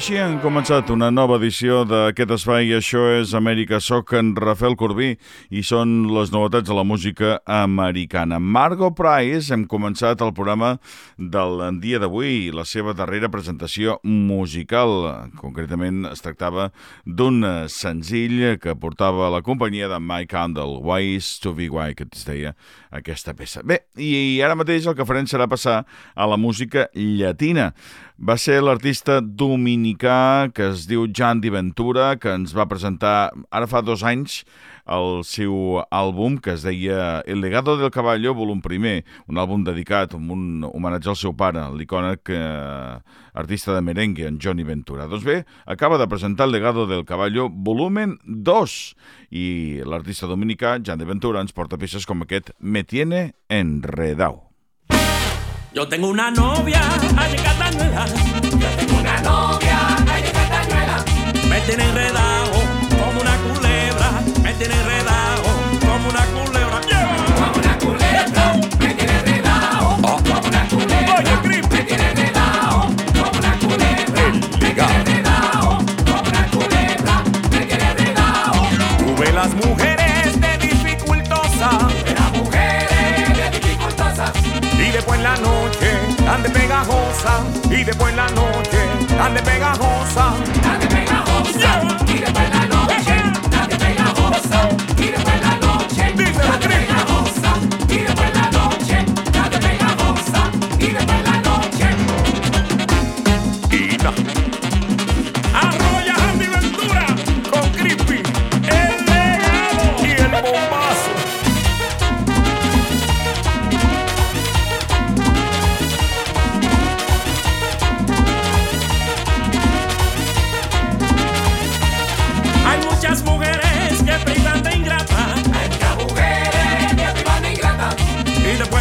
Així han començat una nova edició d'aquest espai. Això és Amèrica. Soc en Rafael Corbí i són les novetats de la música americana. Margot Price, hem començat el programa del dia d'avui i la seva darrera presentació musical. Concretament es tractava d'un senzill que portava la companyia de Mike Handel, Wise to be Why, que es deia aquesta peça. Bé, i ara mateix el que farem serà passar a la música llatina va ser l'artista dominicà que es diu Jan Di Ventura, que ens va presentar ara fa dos anys el seu àlbum que es deia El legado del caballo, volum primer, un àlbum dedicat amb un homenatge al seu pare, l'icònic eh, artista de merengue, en Johnny Ventura. Doncs bé, acaba de presentar El legado del caballo, volumen 2, i l'artista dominicà, Jan Di Ventura, ens porta peces com aquest Me tiene enredao. Yo tengo una novia, ay Catañuela. Yo tengo una novia, ay Catañuela. Me tiene enredado como una culebra. Me tiene enredado como una culebra. Ande pegajosa y después en la noche ande pegajosa.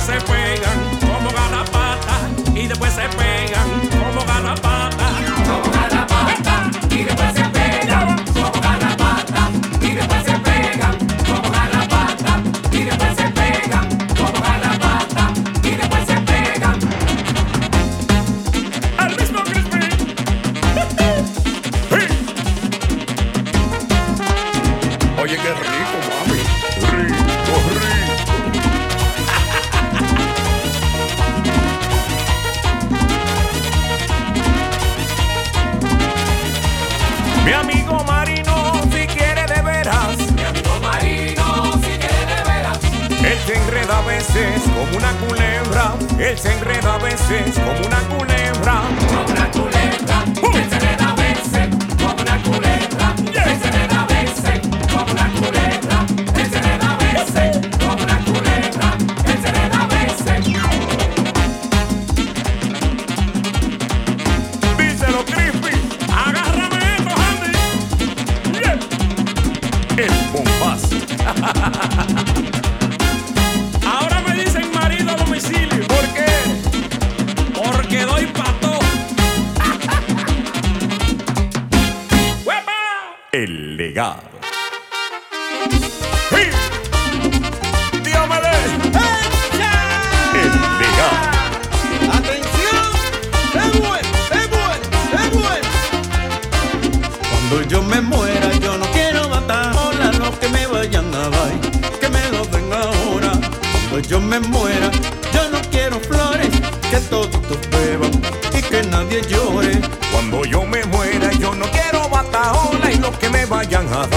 Se pegan como garrapata y después se pegan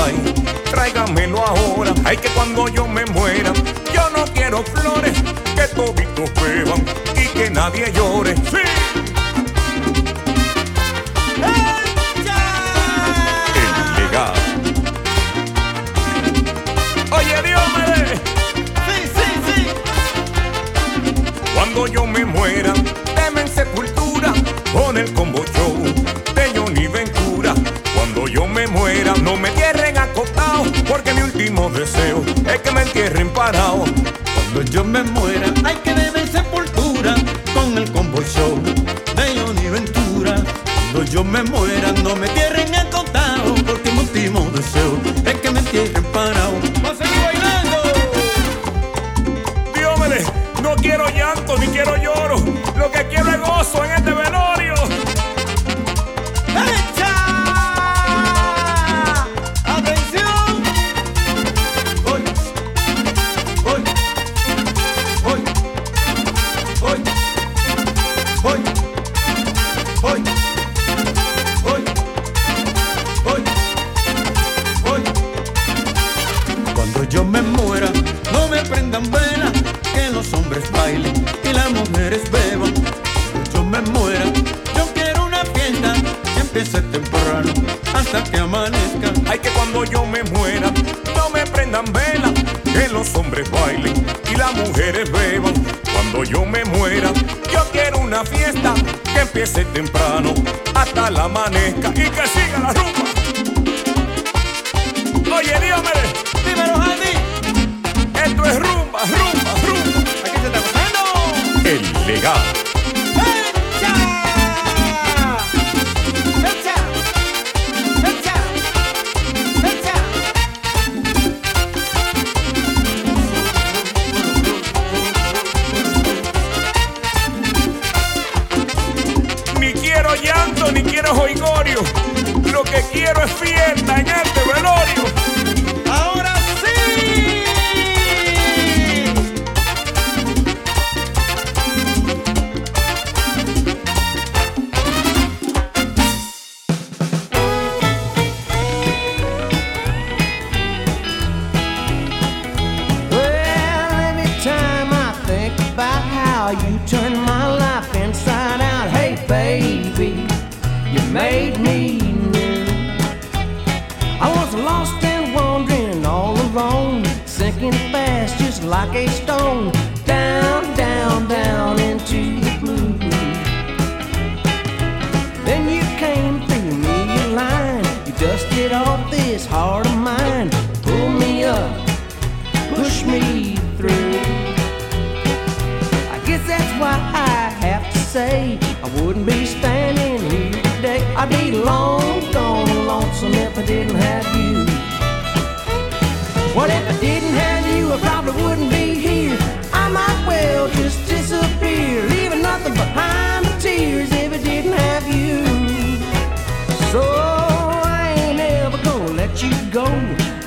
dar, tráiganmelo ahora. Ay, que cuando yo me muera, yo no quiero flores, que toditos beban y que nadie llore. Cuando yo me muera, hay que debe sepultura con el combo show de Johnny Ventura. Cuando yo me muera, no me entierren el amanezca y que siga la rumba. Oye, dígame, dímelo, Andy. Esto es rumba, rumba, rumba. Aquí se está gozando. El legado. quiero es.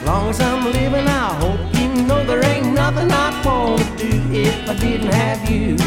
Long as I'm living, I hope you know there ain't nothing I'd want to do if I didn't have you.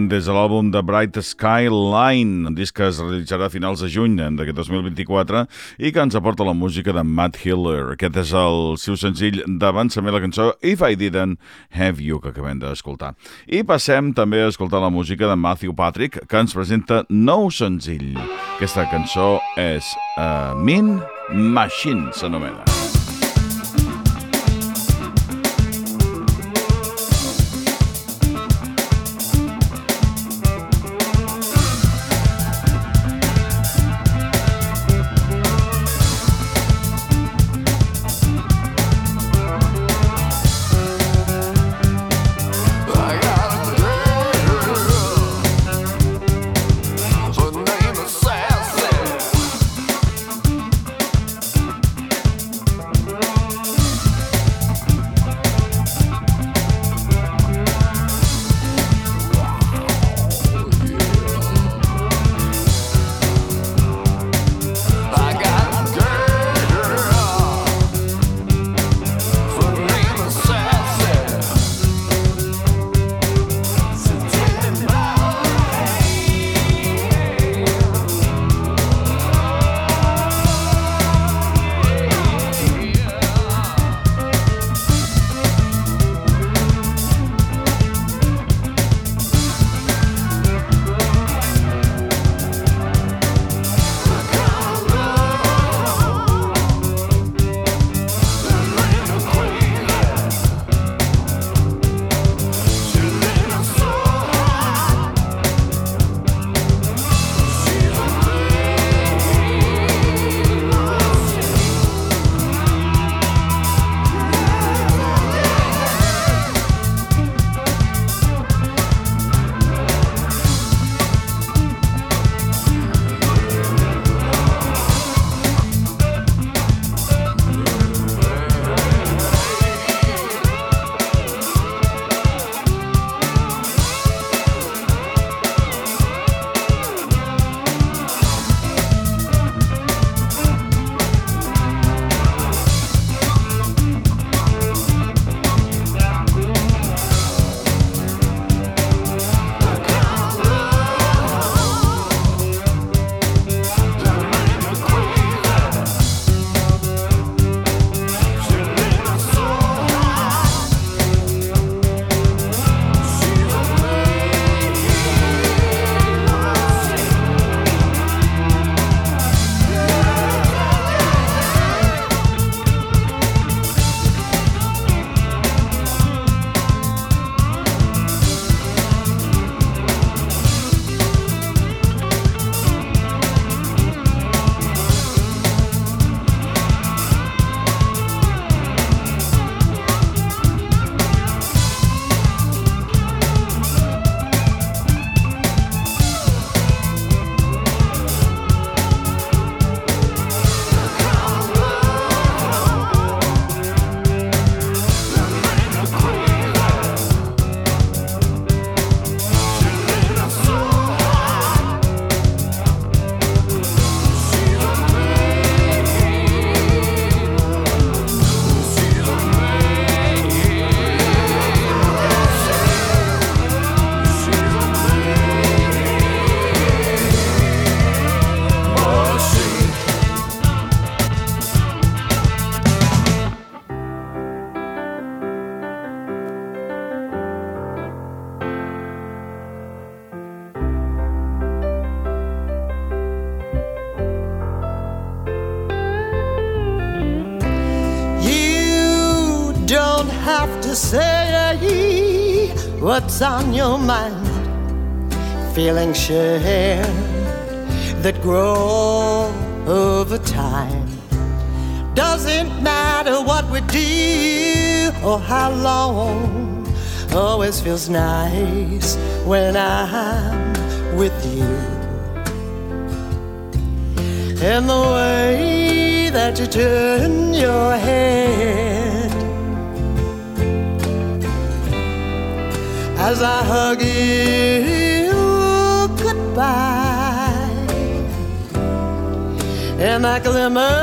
surten des de l'àlbum de Bright Skyline, un disc que es realitzarà a finals de juny d'aquest 2024 i que ens aporta la música de Matt Hiller. Aquest és el seu senzill d'avançament, la cançó If I Didn't Have You, que acabem d'escoltar. I passem també a escoltar la música de Matthew Patrick, que ens presenta nou senzill. Aquesta cançó és uh, Mean Machine, s'anomena. Your mind. Feeling shared that grow over time. Doesn't matter what we do or how long, always feels nice when I'm with you. And the way that you turn your head as I hug you goodbye, and that glimmer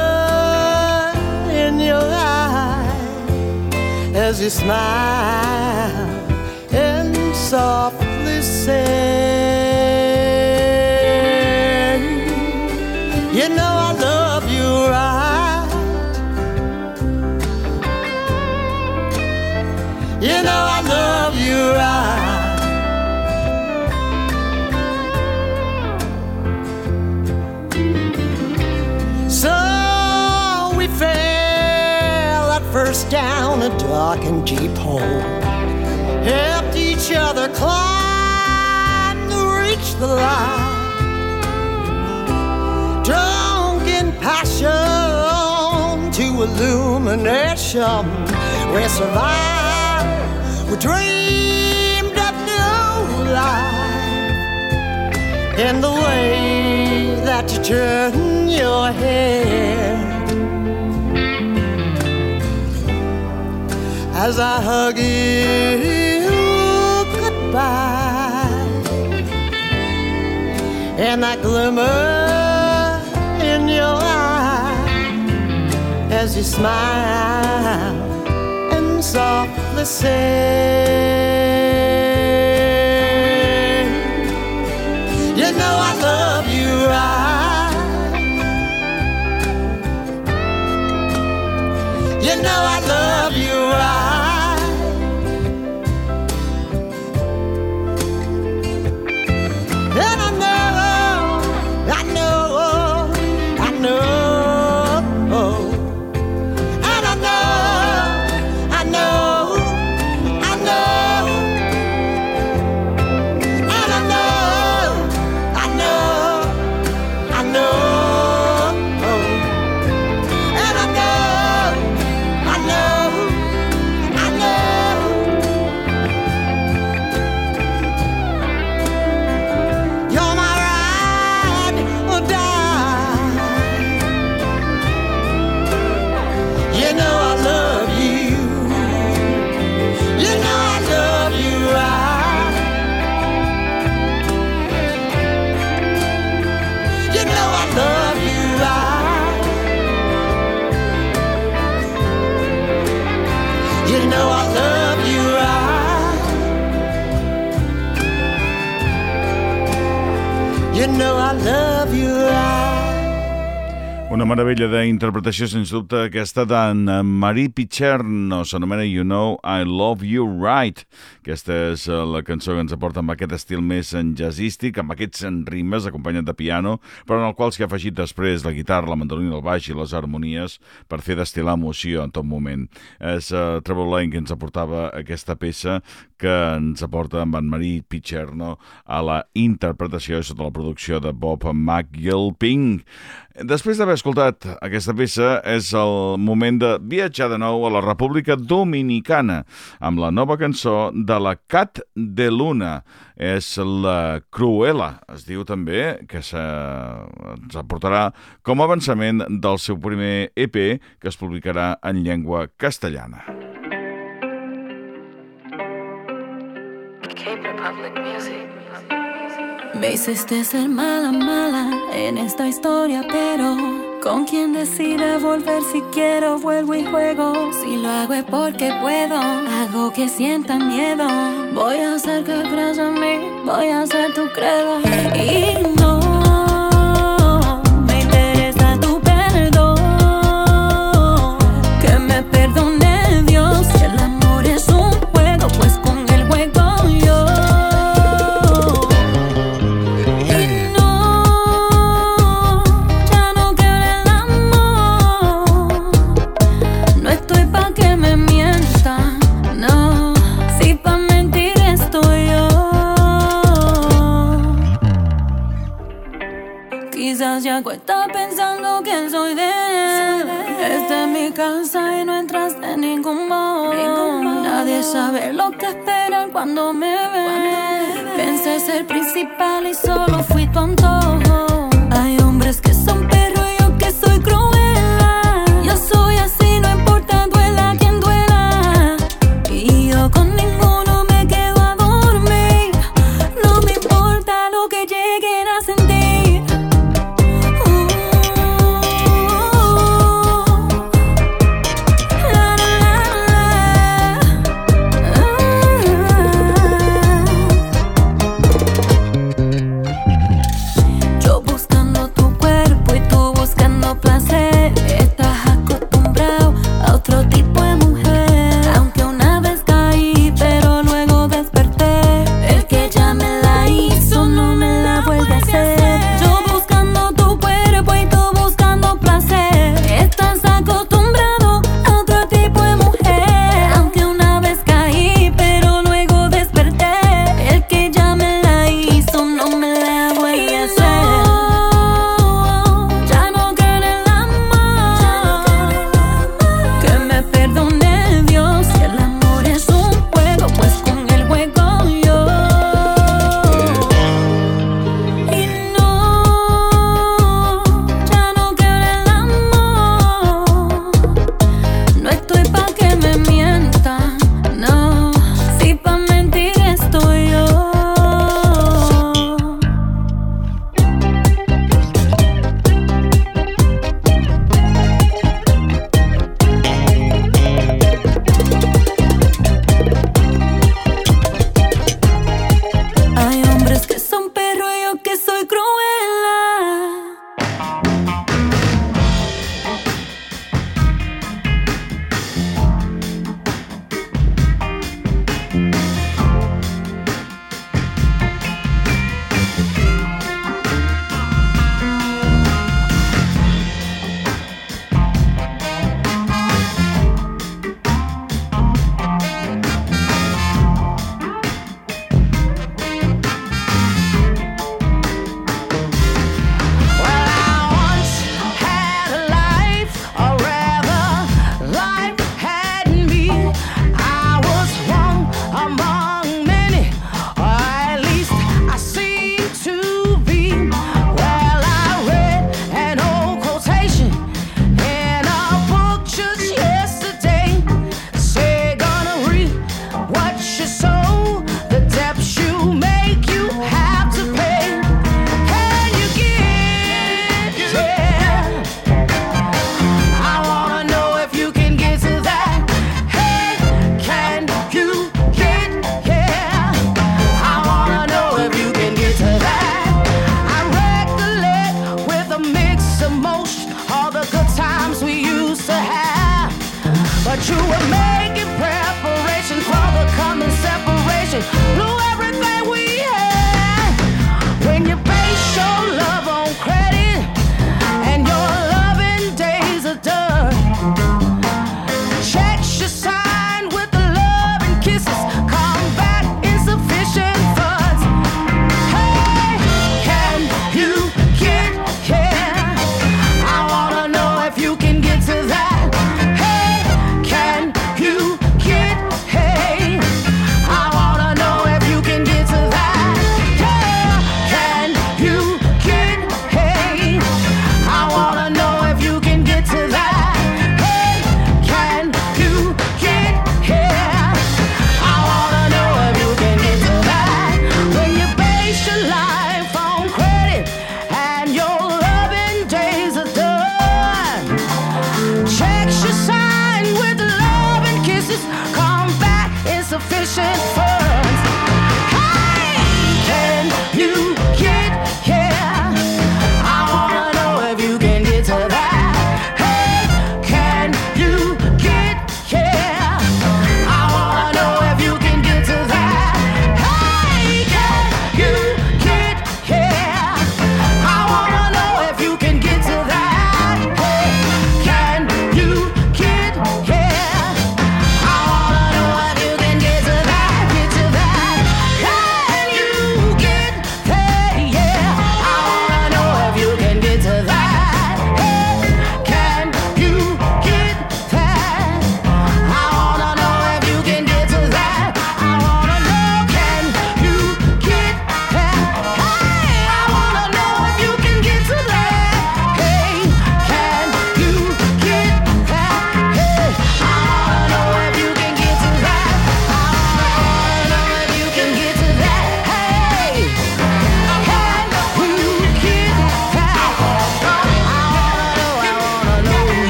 in your eye as you smile and softly say, You know down a dark and deep hole. Helped each other climb to reach the light. Drunk in passion to illumination. We survived. We dreamed of new life in the way that you turn your head as I hug you goodbye, and that glimmer in your eye as you smile and softly say. You know I love you right. You know I love know I love you right. Una meravella d'interpretació, sens dubte, aquesta d'en Marie Picherno, s'anomena You Know I Love You Right. Aquesta és eh, la cançó que ens aporta amb aquest estil més en jazzístic, amb aquests rimes, acompanyat de piano, però en el qual s'hi ha afegit després la guitarra, la mandolina, el baix i les harmonies per fer destil·lar emoció en tot moment. És uh, Trevor Lane que ens aportava aquesta peça que ens aporta en Marie Picherno a la interpretació sota la producció de Bob McGilpin. Després d'haver escoltat aquesta peça, és el moment de viatjar de nou a la República Dominicana amb la nova cançó de la Cat de Luna. És la Cruella, es diu també, que se... ens aportarà com a avançament del seu primer EP que es publicarà en llengua castellana. Me hiciste ser mala, mala en esta historia, pero con quien decide volver si quiero, vuelvo y juego. Si lo hago es porque puedo, hago que sienta miedo. Voy a hacer que creas en mí, voy a ser tu credo. Y no. Cuesta pensando quién soy de él. Esta es mi casa y no entras de ningún modo. Nadie sabe lo que esperan cuando me ven. Pensé ser principal y solo fui tu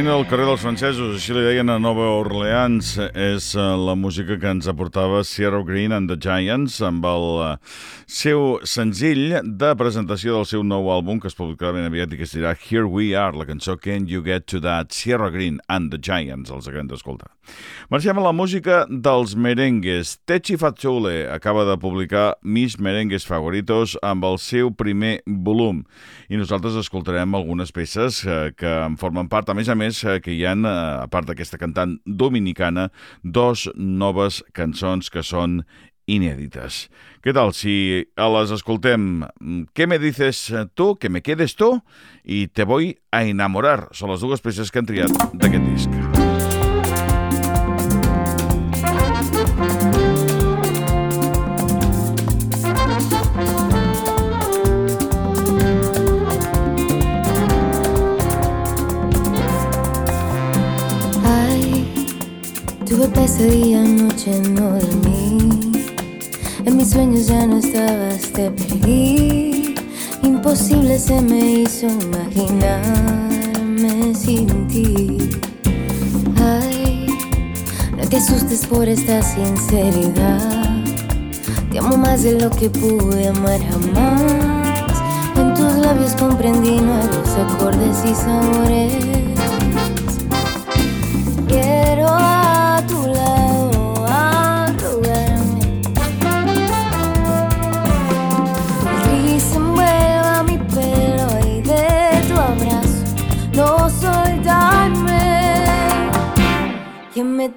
reina del carrer dels francesos, així li deien a Nova Orleans, és eh, la música que ens aportava Sierra Green and the Giants amb el eh, seu senzill de presentació del seu nou àlbum que es publicarà ben aviat i que es dirà Here We Are, la cançó Can You Get To That, Sierra Green and the Giants, els acabem d'escoltar. Marxem a la música dels merengues. Techi Fatzule acaba de publicar Mis merengues favoritos amb el seu primer volum i nosaltres escoltarem algunes peces eh, que en formen part. A més a més, eh, que hi ha, eh, a part d'aquesta cantant dominicana, dos noves cançons que són inèdites. Què tal si a les escoltem? Què me dices tu? Que me quedes tu? I te voy a enamorar. Són les dues peces que han triat d'aquest disc. Tuve pesadilla anoche, no dormí. En mis sueños ya no estabas, te perdí. Imposible se me hizo imaginarme sin ti. Ay, no te asustes por esta sinceridad. Te amo más de lo que pude amar jamás. En tus labios comprendí nuevos acordes y sabores.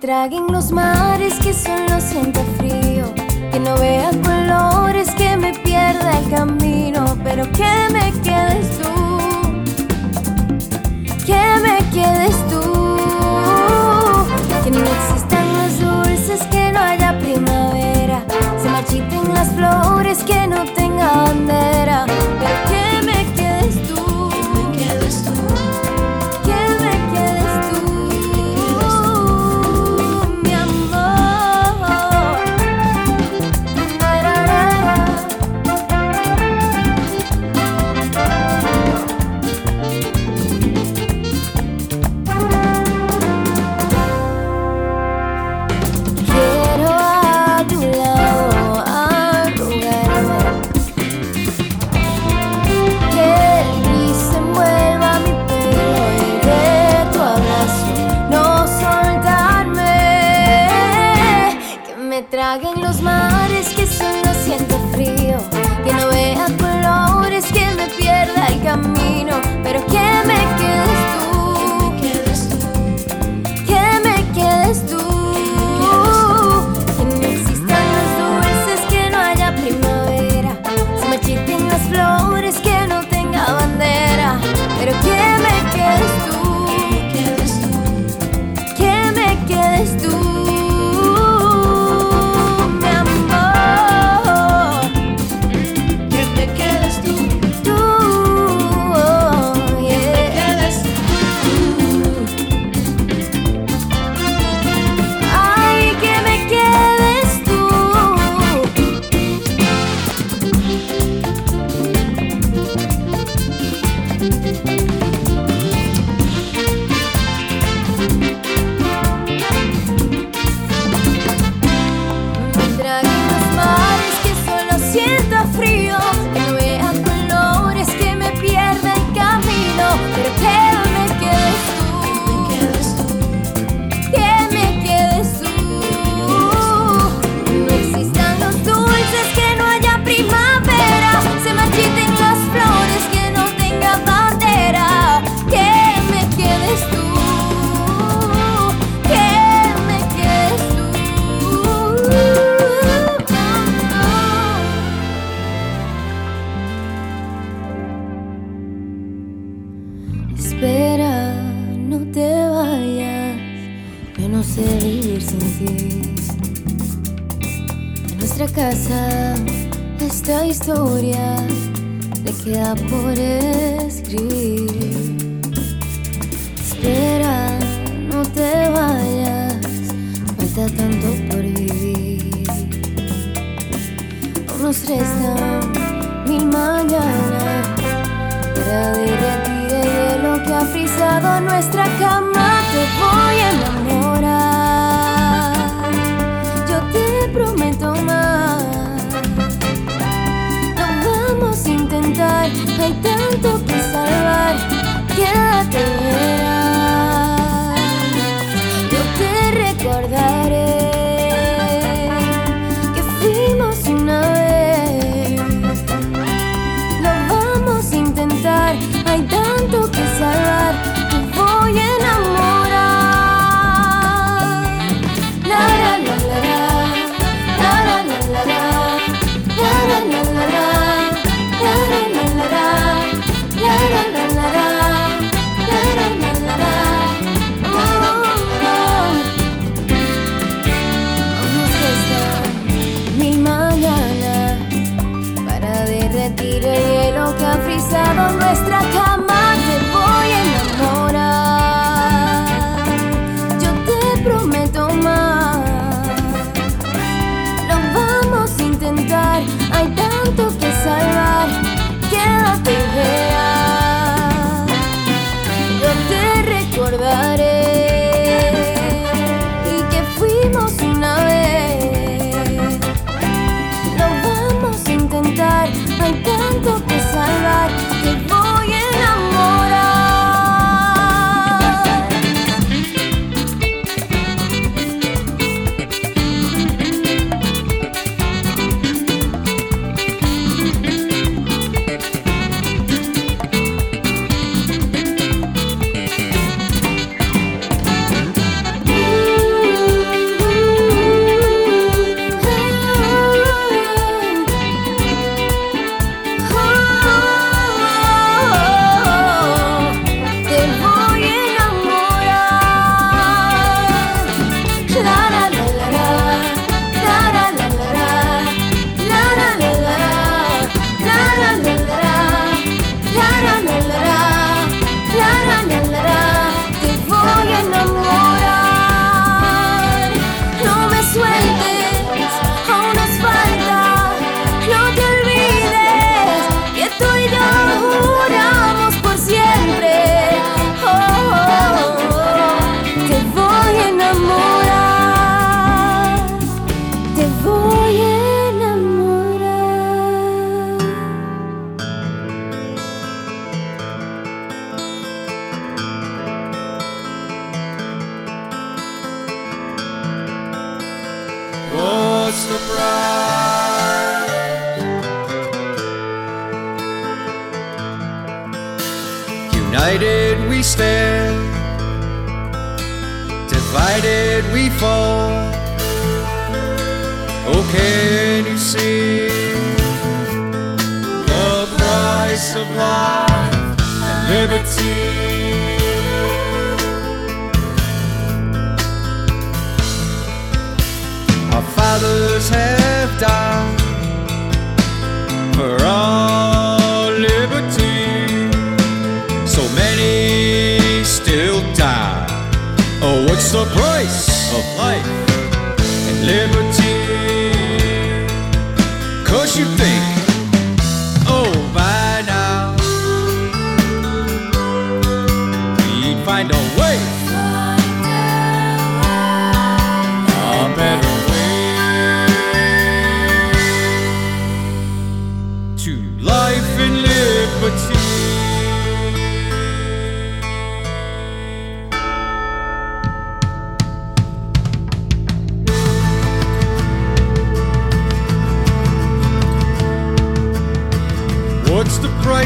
Traguen los mares que solo siento frío. Que no vea colores, que me pierda el camino, pero que me quedes tú. Que me quedes tú. Que no existan los dulces, que no haya primavera. Se marchiten las flores, que no tenga bandera. Pero que nos restan mil mañanas para derretir el hielo que ha frisado nuestra cama. Te voy a enamorar, yo te prometo más. Lo vamos a intentar, hay tanto que salvar. Quédate. nuestra Oh, what's the price of life and liberty? Cause you think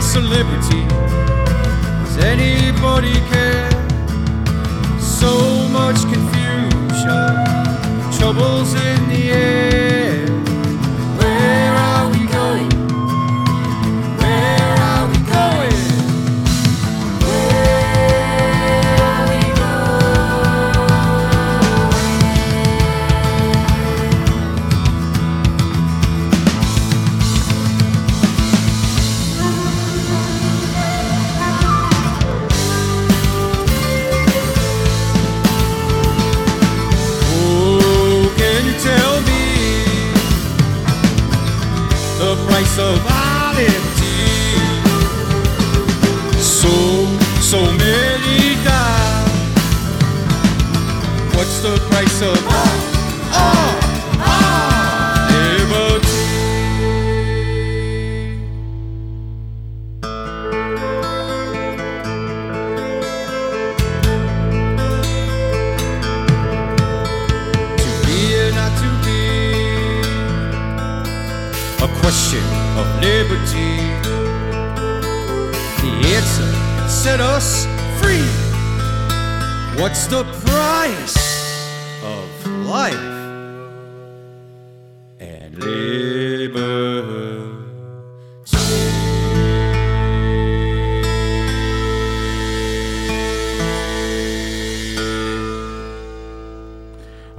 celebrity. Does anybody care? So much confusion, troubles in the air. To be or not to be, a question of liberty. The answer set us free. What's the price of life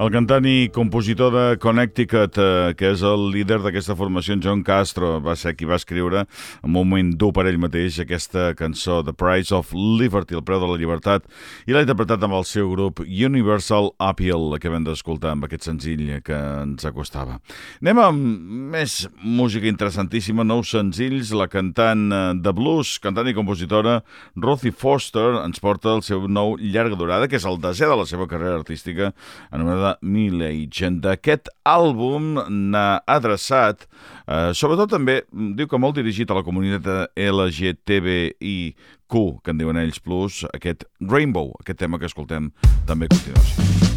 El cantant i compositor de Connecticut, eh, que és el líder d'aquesta formació, John Castro, va ser qui va escriure en un moment dur per ell mateix aquesta cançó, The Price of Liberty, el preu de la llibertat, i l'ha interpretat amb el seu grup Universal Appeal, que vam d'escoltar amb aquest senzill que ens acostava. Anem amb més música interessantíssima, nous senzills, la cantant eh, de blues, cantant i compositora Ruthie Foster ens porta el seu nou llarga durada, que és el desè de la seva carrera artística, anomenada Mileage. D'aquest àlbum n'ha adreçat, eh, sobretot també, mm, diu que molt dirigit a la comunitat LGTBIQ, que en diuen ells plus, aquest Rainbow, aquest tema que escoltem també a continuació.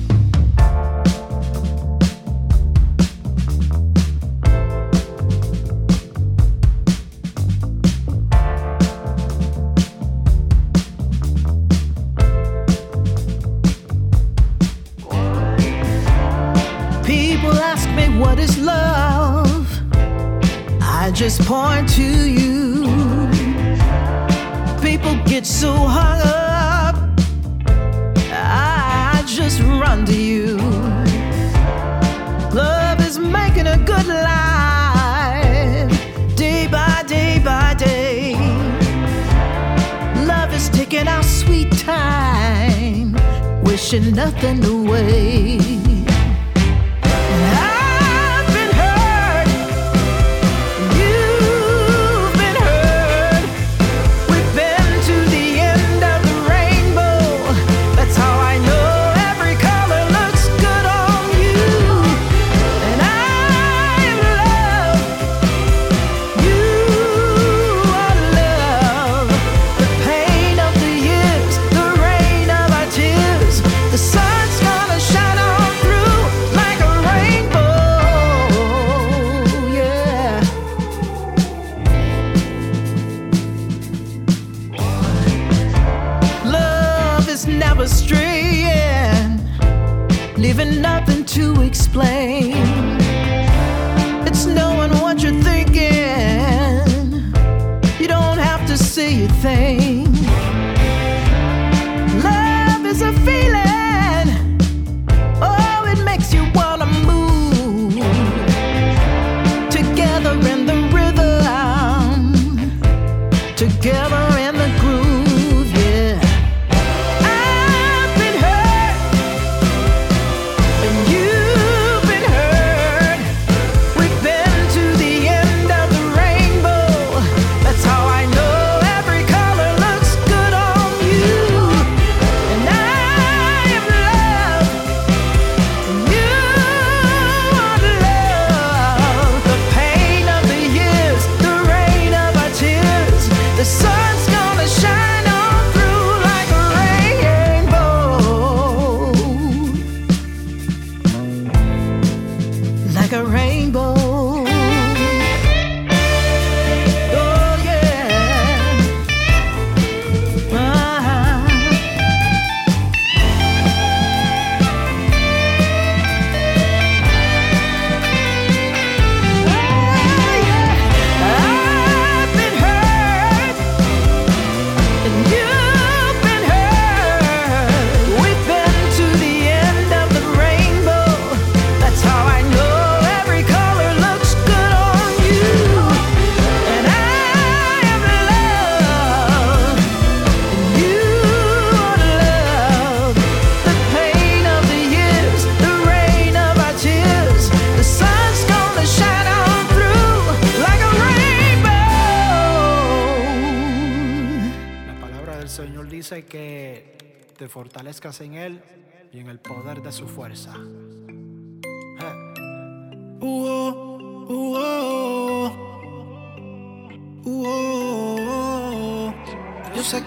I just point to you. People get so hung up. I just run to you. Love is making a good life day by day by day. Love is taking our sweet time, wishing nothing away.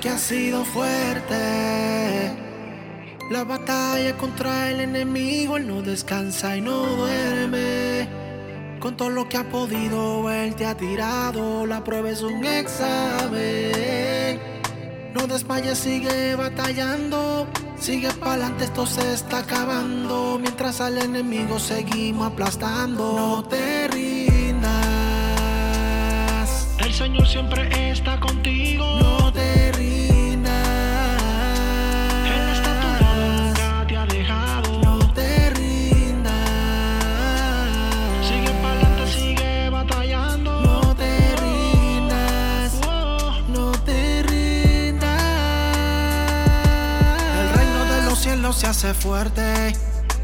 Que ha sido fuerte. La batalla contra el enemigo, él no descansa y no duerme. Con todo lo que ha podido, él te ha tirado. La prueba es un examen. No desmayes, sigue batallando. Sigue pa'lante, esto se está acabando. Mientras al enemigo seguimos aplastando. No te rindas. El Señor siempre está contigo. No fuerte.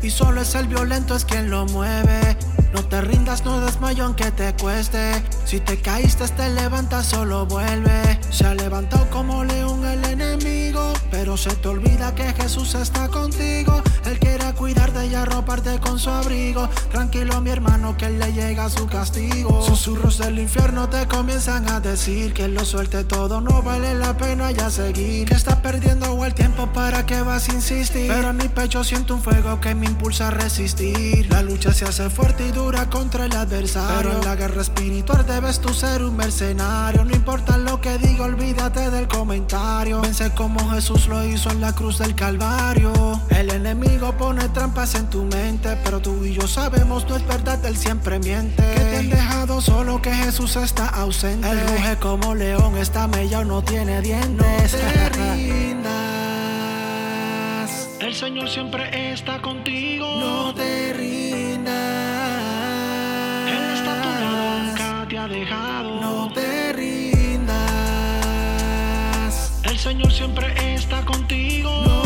Y solo es el violento es quien lo mueve. No te rindas, no desmayo aunque te cueste. Si te caíste, te levantas, solo vuelve. Se ha levantado como león el enemigo. Pero se te olvida que Jesús está contigo. Él quiere cuidarte y arroparte con su abrigo. Tranquilo, mi hermano, que le llega su castigo. Susurros del infierno te comienzan a decir que lo suelte todo, no vale la pena ya seguir. Que estás perdiendo el tiempo para que vas a insistir. Pero en mi pecho siento un fuego que me impulsa a resistir. La lucha se hace fuerte y dura contra el adversario. En la guerra espiritual debes tú ser un mercenario. No importa lo que diga, olvídate del comentario. Vence como Jesús lo hizo en la cruz del Calvario. El enemigo pone trampas en tu mente, pero tú y yo sabemos no es verdad, él siempre miente. Que te han dejado solo, que Jesús está ausente. Él ruge como león, está mellado, no tiene dientes. No te rindas. El Señor siempre está contigo. No te rindas. Él está a tu lado, nunca te ha dejado. No te rindas. El Señor siempre está contigo. No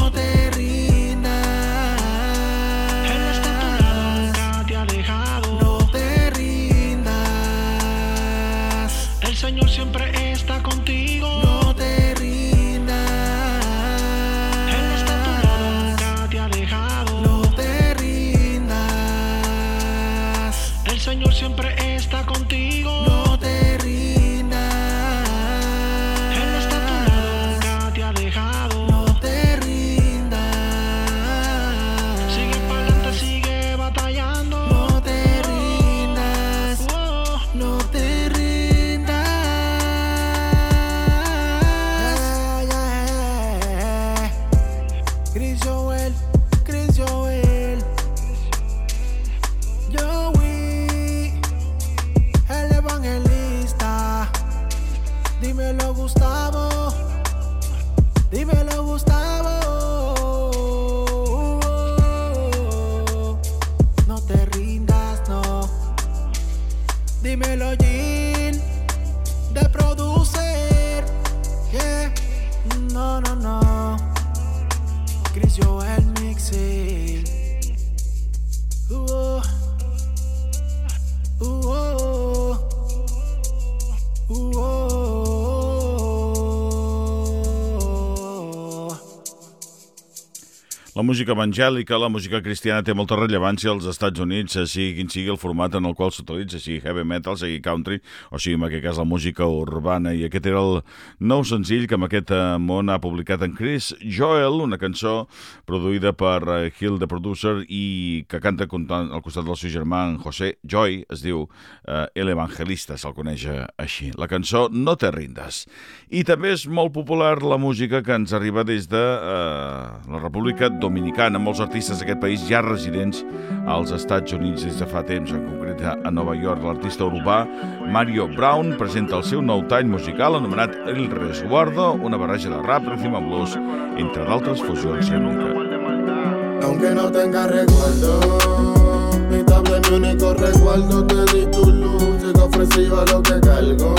música evangèlica, la música cristiana té molta rellevància als Estats Units, sigui quin sigui el format en el qual s'utilitza, sigui heavy metal, sigui country, o sigui en aquest cas la música urbana. I aquest era el nou senzill que amb aquest eh, món ha publicat en Chris Joel, una cançó produïda per eh, Hill, the producer, i que canta al costat del seu germà, en José Joy, es diu eh, El Evangelista, se'l coneix eh, així. La cançó No te rindes. I també és molt popular la música que ens arriba des de eh, la República Dominicana, molts artistes d'aquest país ja residents als Estats Units des de fa temps, en concret a Nova York. L'artista urbà Mario Brown presenta el seu nou tall musical anomenat El Resguardo, una barreja de rap, rhythm and blues, entre d'altres fusions rítmiques. Aunque no tenga recuerdo, mi tabla es mi único resguardo. Te di tu luz, ofrecido a lo que cargo.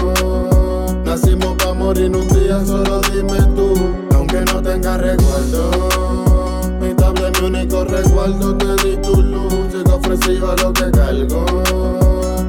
Nacimos pa' morir un día, solo dime tú. Aunque no tenga recuerdo, mi mi único resguardo. Te di tu luz, sigo ofrecido a lo que cargo.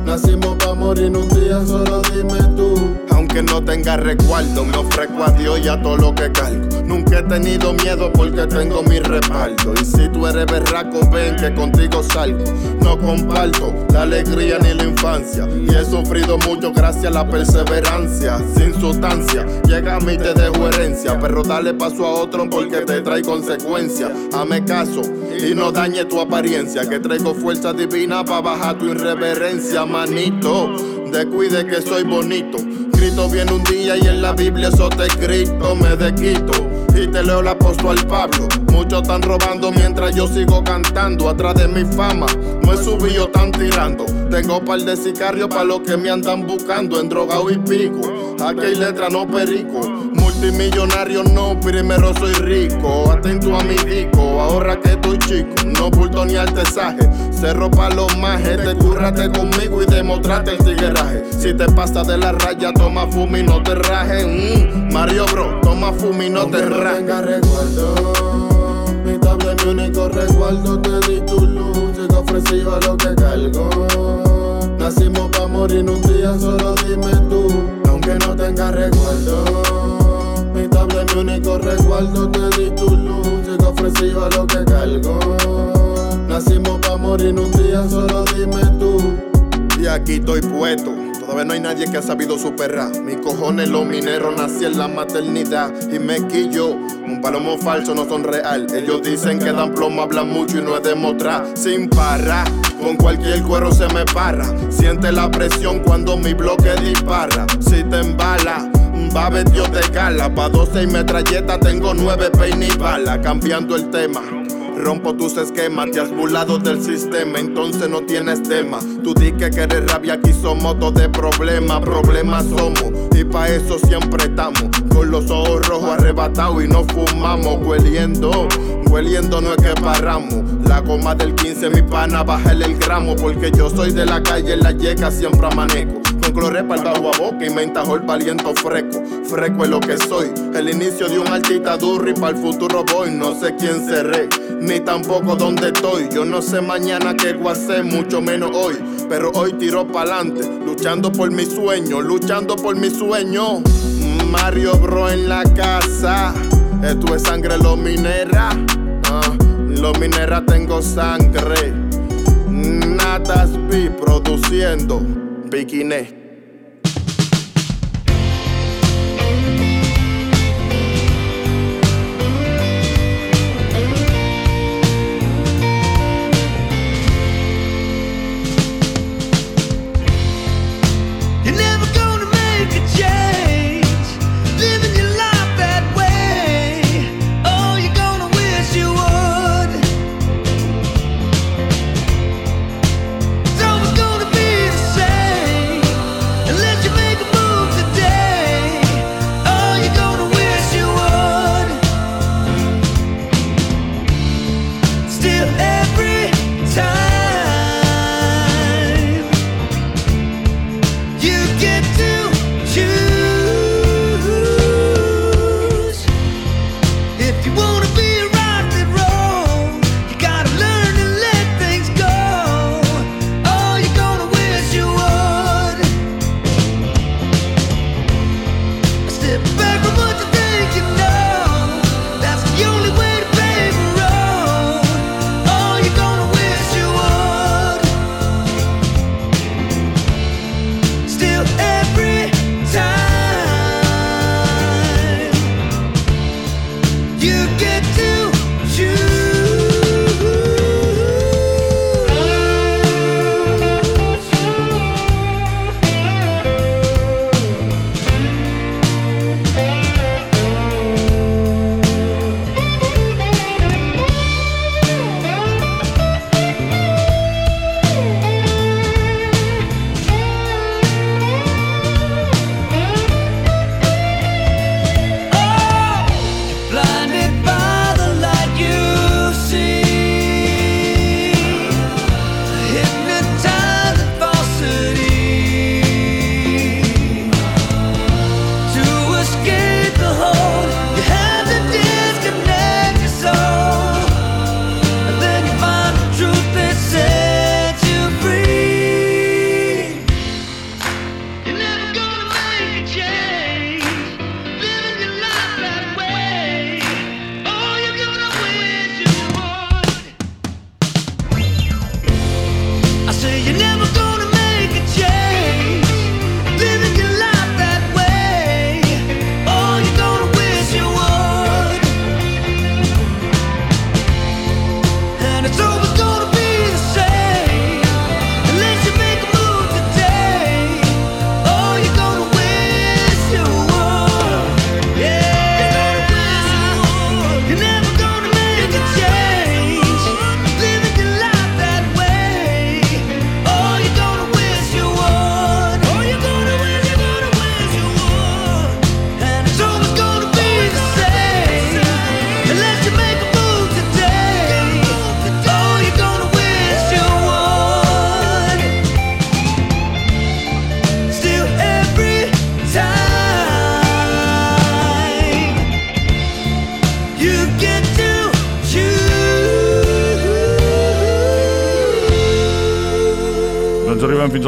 Nacimos pa' morir un día, solo dime tú. Aunque no tenga recuerdo, me ofrezco a Dios y a todo lo que cargo. Nunca he tenido miedo porque tengo mi respaldo. Y si tú eres berraco, ven que contigo salgo. No comparto la alegría ni la infancia. Y he sufrido mucho gracias a la perseverancia. Sin sustancia, llega a mí te dejo herencia. Pero dale paso a otro porque te trae consecuencias. Hame caso y no dañe tu apariencia. Que traigo fuerza divina para bajar tu irreverencia, manito. Descuide que soy bonito. Grito bien un día y en la Biblia eso te escrito, me desquito. Y te leo el apóstol Pablo. Muchos están robando mientras yo sigo cantando. Atrás de mi fama, no he subido tan tirando. Tengo par de sicarios para los que me andan buscando en droga y pico. Aquí hay letra, no perico. Multimillonario no, primero soy rico. Atento a mi disco, ahorra que estoy chico. No bulto ni artesaje. Cerro pa' los majes, te currate conmigo y demostrate el tigueraje. Si te pasas de la raya, toma fumi, no te rajes. Mm, Mario Bro, toma fumi, no te Aunque no rajes. tenga recuerdo, mi tabla es mi único resguardo. Te di tu luz, sigo ofrecido a lo que cargo. Nacimos pa' morir un día, solo dime tú. Aunque no tenga recuerdo, mi único resguardo. Te di tu luz, sigo ofrecido a lo que cargo. Nacimos pa' morir un día, solo dime tú. Y aquí estoy puesto. Todavía no hay nadie que ha sabido superar. Mis cojones, los mineros, nací en la maternidad y me quillo. Un palomo falso no son real. Ellos dicen que dan plomo, hablan mucho y no es demostrar. Sin parar, con cualquier cuero se me para. Siente la presión cuando mi bloque dispara. Si te embala. Va Dios te cala, pa' 12 y metralleta tengo nueve peine y bala, cambiando el tema. Rompo tus esquemas, te has burlado del sistema, entonces no tienes tema. Tú di que quieres rabia, aquí somos todos de problema, problemas somos. Y pa' eso siempre estamos, con los ojos rojos arrebatados y no fumamos, hueliendo. Hueliendo no es que paramos. La goma del 15, mi pana, bájale el gramo, porque yo soy de la calle, en la yeca siempre amaneco. Con cloré para el bajo a boca y me entajó el valiento fresco. Fresco es lo que soy. El inicio de un altita duro y para el futuro voy. No sé quién seré, ni tampoco dónde estoy. Yo no sé mañana qué voy hacer, mucho menos hoy. Pero hoy tiro pa'lante, luchando por mi sueño, luchando por mi sueño. Mario Bro en la casa. Esto es sangre lo minera. Ah, lo minera tengo sangre. Natas B produciendo. Bikini.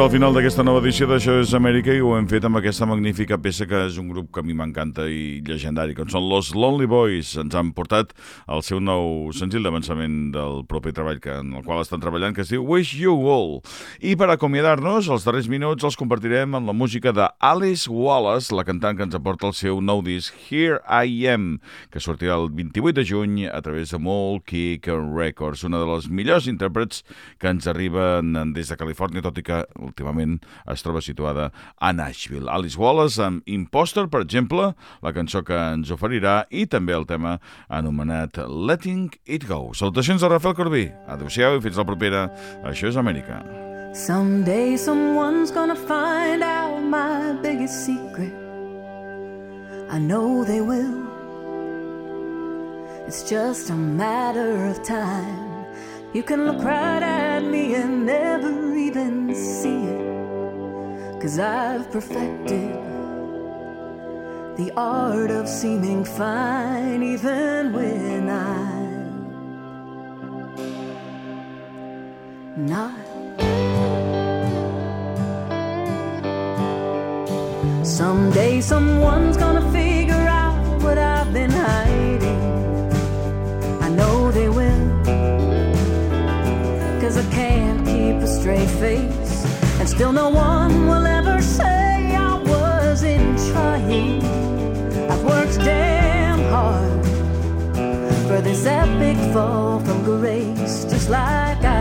Al final d'aquesta nova edició d'Això és Amèrica i ho hem fet amb aquesta magnífica peça que és un grup que a mi m'encanta i llegendari, com són Los Lonely Boys. Ens han portat el seu nou senzill d'avançament del propi treball que, en el qual estan treballant, que es diu Wish You All. I per acomiadar-nos, els darrers minuts els compartirem amb la música de Alice Wallace, la cantant que ens aporta el seu nou disc Here I Am, que sortirà el 28 de juny a través de Mole Kick Records, una de les millors intèrprets que ens arriben des de Califòrnia, tot i que últimament es troba situada a Nashville. Alice Wallace amb Imposter, per exemple, la cançó que ens oferirà, i també el tema anomenat Letting It Go. Salutacions de Rafael Corbí. Adéu-siau i fins la propera. Això és Amèrica. Someday someone's gonna find out my biggest secret. I know they will. It's just a matter of time. You can look right at me and never even see it. Cause I've perfected the art of seeming fine even when I'm not. Someday someone's gonna figure straight face. And still no one will ever say I wasn't trying. I've worked damn hard for this epic fall from grace, just like I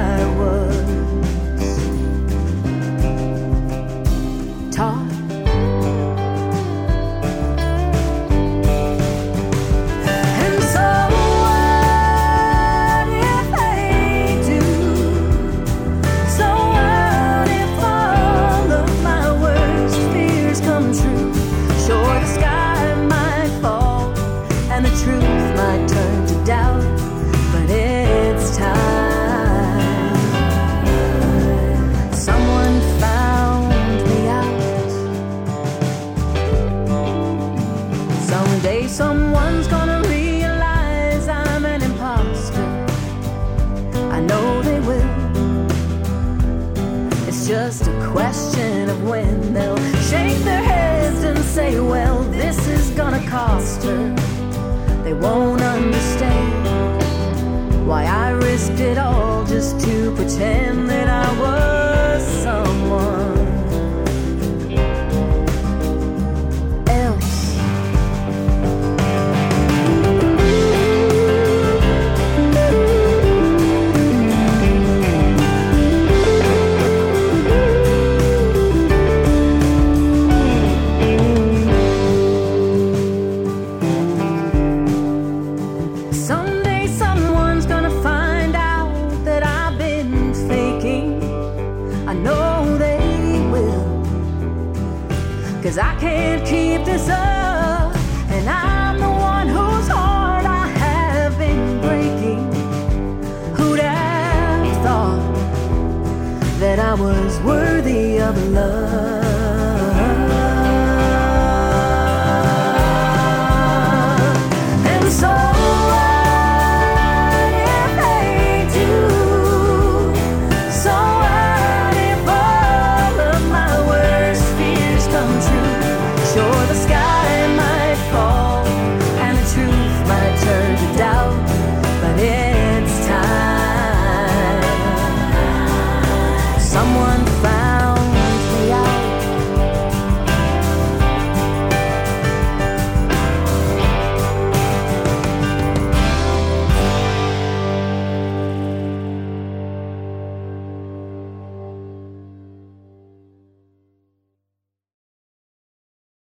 just a question of when they'll shake their heads and say, well, this is gonna cost her. They won't understand why I risked it all just to pretend that I was someone